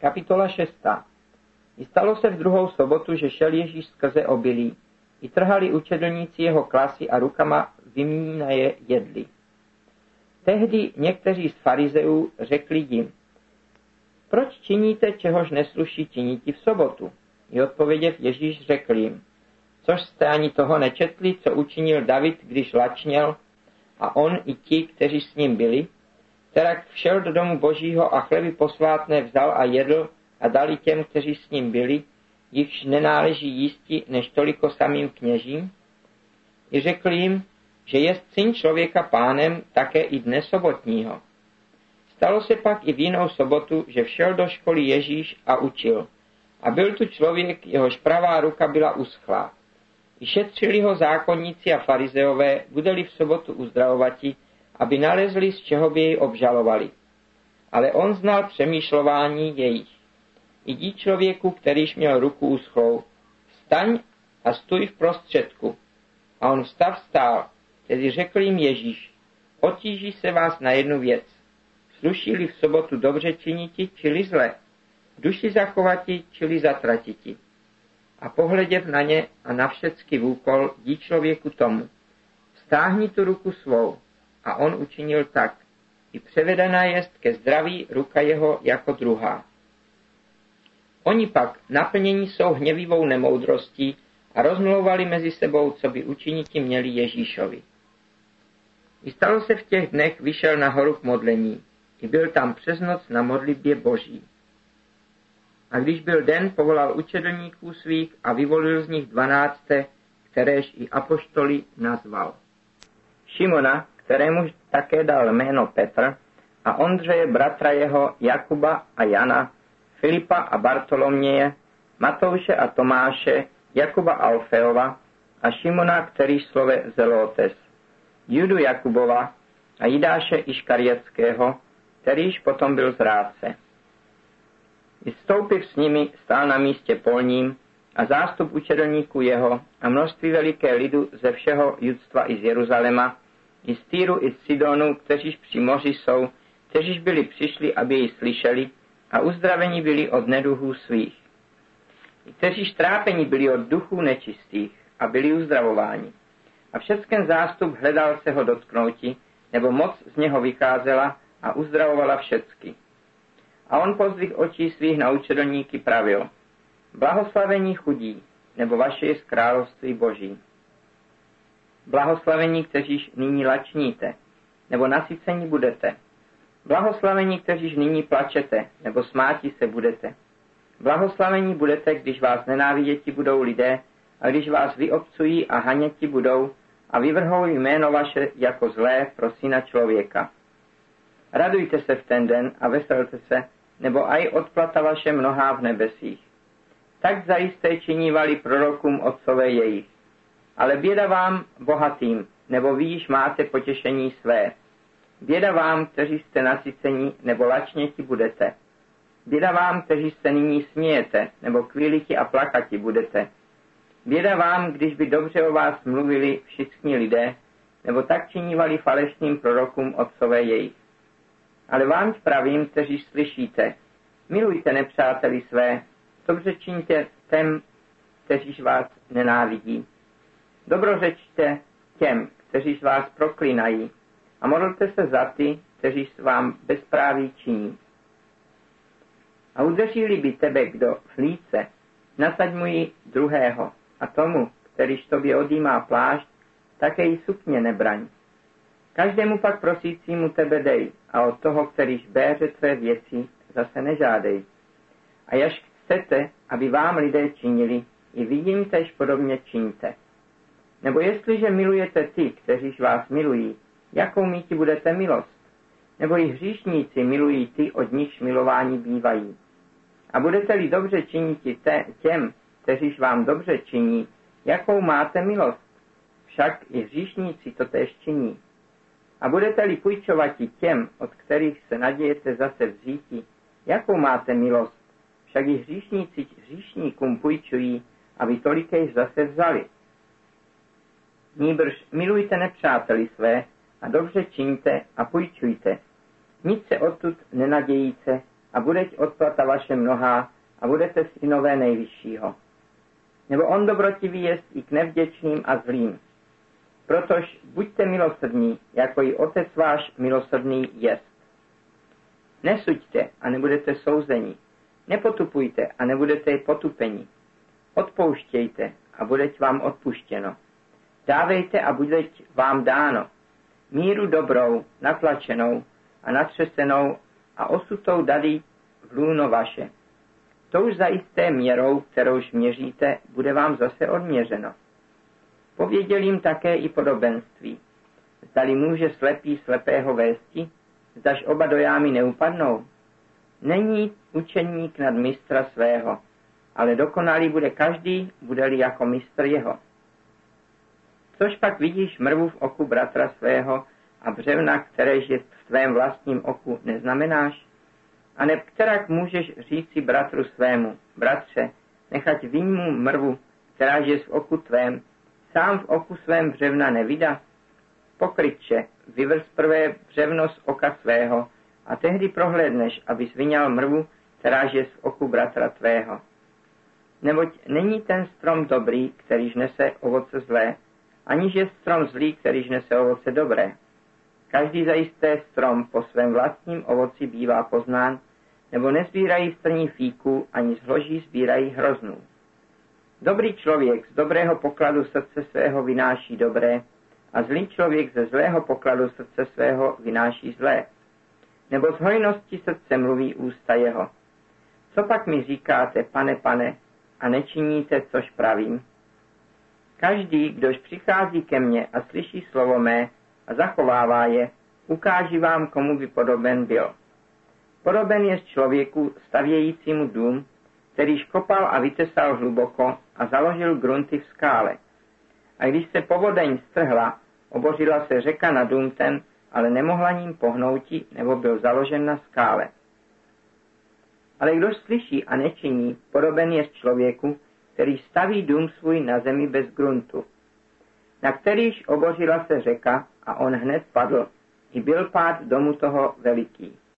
Kapitola 6. I stalo se v druhou sobotu, že šel Ježíš skrze obilí. I trhali učedlníci jeho klasy a rukama je jedli. Tehdy někteří z farizeů řekli jim, proč činíte, čehož nesluší činiti v sobotu? I odpověděv Ježíš řekl jim, což jste ani toho nečetli, co učinil David, když lačněl, a on i ti, kteří s ním byli, Terak všel do domu božího a chleby posvátné vzal a jedl a dali těm, kteří s ním byli, jichž nenáleží jísti než toliko samým kněžím. I řekl jim, že je syn člověka pánem také i dne sobotního. Stalo se pak i v jinou sobotu, že všel do školy Ježíš a učil. A byl tu člověk, jehož pravá ruka byla uschlá. I šetřili ho zákonníci a farizeové, budeli v sobotu uzdravovati, aby nalezli, z čeho by jej obžalovali. Ale on znal přemýšlování jejich. Jdi člověku, kterýž měl ruku uschlou, staň a stůj v prostředku. A on vstav stál, tedy řekl jim Ježíš, otíží se vás na jednu věc. Sluší-li v sobotu dobře činiti, čili zle, duši zachovati, čili zatratiti. A pohleděv na ně a na všecky vůkol, dí člověku tomu. Stáhni tu ruku svou, a on učinil tak. I převedená jest ke zdraví ruka jeho jako druhá. Oni pak naplnění jsou hněvivou nemoudrostí a rozmlouvali mezi sebou, co by učiniti měli Ježíšovi. I stalo se v těch dnech, vyšel nahoru k modlení. I byl tam přes noc na modlitbě boží. A když byl den, povolal učedlníků svých a vyvolil z nich dvanácté, kteréž i apoštoli nazval. Šimona, kterému také dal jméno Petr, a Ondřeje, bratra jeho, Jakuba a Jana, Filipa a Bartoloměje, Matouše a Tomáše, Jakuba Alfeova a Šimona, který slove Zelotes, Judu Jakubova a Jidáše Iškarietského, kterýž potom byl zrádce. Vystoupiv s nimi stál na místě polním a zástup učedlníků jeho a množství veliké lidu ze všeho judstva i z Jeruzalema, i z Týru, i z Sidonu, kteříž při moři jsou, kteříž byli přišli, aby ji slyšeli a uzdraveni byli od neduhů svých. I kteříž trápení byli od duchů nečistých a byli uzdravováni. A všechen zástup hledal se ho dotknouti, nebo moc z něho vycházela a uzdravovala všecky. A on pozdvih očí svých na učedlníky pravil, blahoslavení chudí, nebo vaše je z království boží. Blahoslavení, kteříž nyní lačníte, nebo nasycení budete. Blahoslavení, kteříž nyní plačete, nebo smáti se budete. Blahoslavení budete, když vás nenáviděti budou lidé, a když vás vyobcují a haněti budou, a vyvrhou jméno vaše jako zlé pro syna člověka. Radujte se v ten den a veselte se, nebo aj odplata vaše mnohá v nebesích. Tak zajisté činívali prorokům otcové jejich. Ale běda vám bohatým, nebo vy již máte potěšení své. Běda vám, kteří jste nasycení, nebo lačněti budete. Běda vám, kteří se nyní smějete, nebo kvíliti a plakati budete. Běda vám, když by dobře o vás mluvili všichni lidé, nebo tak činívali falešným prorokům otcové jejich. Ale vám pravím, kteří slyšíte, milujte nepřáteli své, dobře čiňte těm, kteříž vás nenávidí. Dobrořečte těm, kteří vás proklínají a modlte se za ty, kteří vám bezpráví činí. A udeřili by tebe kdo v líce, nasaď mu ji druhého a tomu, kterýž tobě odjímá plášť, také i sukně nebraň. Každému pak prosícímu tebe dej a od toho, kterýž béře tvé věci, zase nežádej. A jaž chcete, aby vám lidé činili, i jim tež podobně činíte. Nebo jestliže milujete ty, kteříž vás milují, jakou míti budete milost? Nebo i hříšníci milují ty, od nichž milování bývají. A budete-li dobře činit těm, kteříž vám dobře činí, jakou máte milost? Však i hříšníci to též činí. A budete-li půjčovat těm, od kterých se nadějete zase vzíti, jakou máte milost? Však i hříšníci hříšníkům půjčují, aby tolikejž zase vzali. Nýbrž milujte nepřáteli své a dobře čiňte a půjčujte. Nic se odtud nenadějíte, a budeť odplata vaše mnohá a budete synové nejvyššího. Nebo on dobrotivý jest i k nevděčným a zlým. Protož buďte milosrdní, jako i otec váš milosrdný jest. Nesuďte a nebudete souzení. Nepotupujte a nebudete potupení. Odpouštějte a budeť vám odpuštěno. Dávejte a budeť vám dáno. Míru dobrou, natlačenou a natřesenou a osutou dali v lůno vaše. To už zajisté měrou, kterouž měříte, bude vám zase odměřeno. Pověděl jim také i podobenství. Zdali může slepý slepého vésti, zdaž oba do jámy neupadnou. Není učeník nad mistra svého, ale dokonalý bude každý, bude-li jako mistr jeho. Což pak vidíš mrvu v oku bratra svého a břevna, kteréž je v tvém vlastním oku, neznamenáš? A neb kterak můžeš říci bratru svému, bratře, nechať výjmu mrvu, která je v oku tvém, sám v oku svém břevna nevida? Pokrytče, vyvrz prvé břevno z oka svého a tehdy prohlédneš, aby vyňal mrvu, která je v oku bratra tvého. Neboť není ten strom dobrý, kterýž nese ovoce zlé, aniž je strom zlý, kterýž nese ovoce dobré. Každý zajisté strom po svém vlastním ovoci bývá poznán, nebo nezbírají strní fíku, ani z hloží sbírají hroznů. Dobrý člověk z dobrého pokladu srdce svého vynáší dobré a zlý člověk ze zlého pokladu srdce svého vynáší zlé. Nebo z hojnosti srdce mluví ústa jeho. Co pak mi říkáte, pane, pane, a nečiníte, což pravím? Každý, kdož přichází ke mně a slyší slovo mé a zachovává je, ukáži vám, komu by podoben byl. Podoben je člověku stavějícímu dům, který kopal a vytesal hluboko a založil grunty v skále. A když se povodeň strhla, obořila se řeka na dům ten, ale nemohla ním pohnouti, nebo byl založen na skále. Ale kdo slyší a nečiní, podoben je člověku, který staví dům svůj na zemi bez gruntu, na kterýž obořila se řeka a on hned padl, i byl pád domu toho veliký.